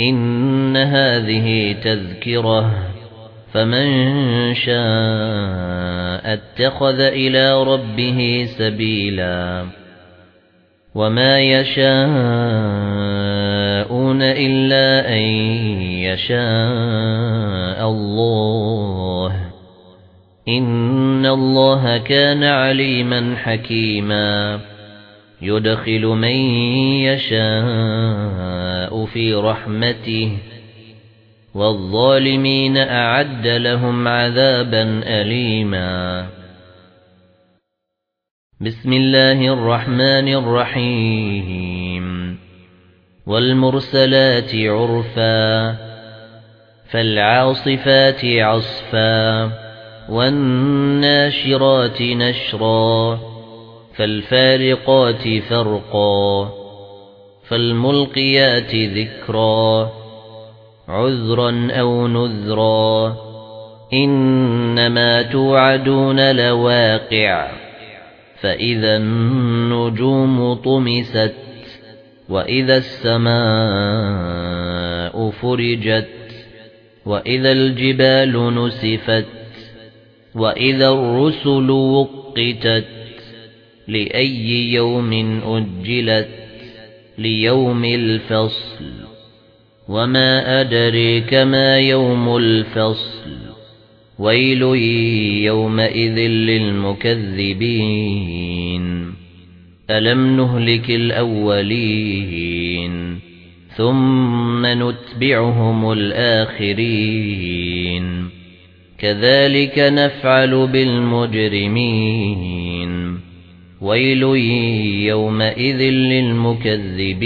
إِنَّ هَذِهِ تَذْكِرَةٌ. فَمَن شَاءَ اتَّخَذَ إِلَى رَبِّهِ سَبِيلًا. وَمَا يَشَاءُونَ إِلَّا أَن يَشَاءَ اللَّهُ. إِنَّ اللَّهَ كَانَ عَلِيمًا حَكِيمًا. يُدْخِلُ مَن يَشَاءُ فِي رَحْمَتِهِ وَالظَّالِمِينَ أَعَدَّ لَهُمْ عَذَابًا أَلِيمًا. بِسْمِ اللَّهِ الرَّحْمَنِ الرَّحِيمِ. وَالْمُرْسَلَاتِ عُرْفًا فَالْعَاصِفَاتِ عَصْفًا وَالنَّاشِرَاتِ نَشْرًا فَالْفَارِقَاتِ فَرْقًا. فَالْمُلْقِيَاتِ ذِكْرًا عُذْرًا أَوْ نُذْرًا. إِنَّمَا تُوعَدُونَ لَوَاقِعٌ فَإِذَا النُّجُومُ طُمِسَتْ وَإِذَا السَّمَاءُ فُرِجَتْ وَإِذَا الْجِبَالُ نُسِفَتْ وَإِذَا الرُّسُلُ وُقِّتَتْ لِأَيِّ يَوْمٍ أُجِّلَتْ. لِيَوْمِ الْفَصْلِ. وَمَا أَدْرِيكَ مَا يَوْمُ الْفَصْلِ. وَيْلٌ يَوْمَئِذٍ لِلْمُكَذِّبِينَ. أَلَمْ نُهْلِكِ الْأَوَّلِينَ؟ ثُمَّ نُتْبِعُهُمُ الْآخِرِينَ. كَذَلِكَ نَفْعَلُ بِالْمُجْرِمِينَ. وَيْلٌ يَوْمَئِذٍ لِلْمُكَذِّبِينَ.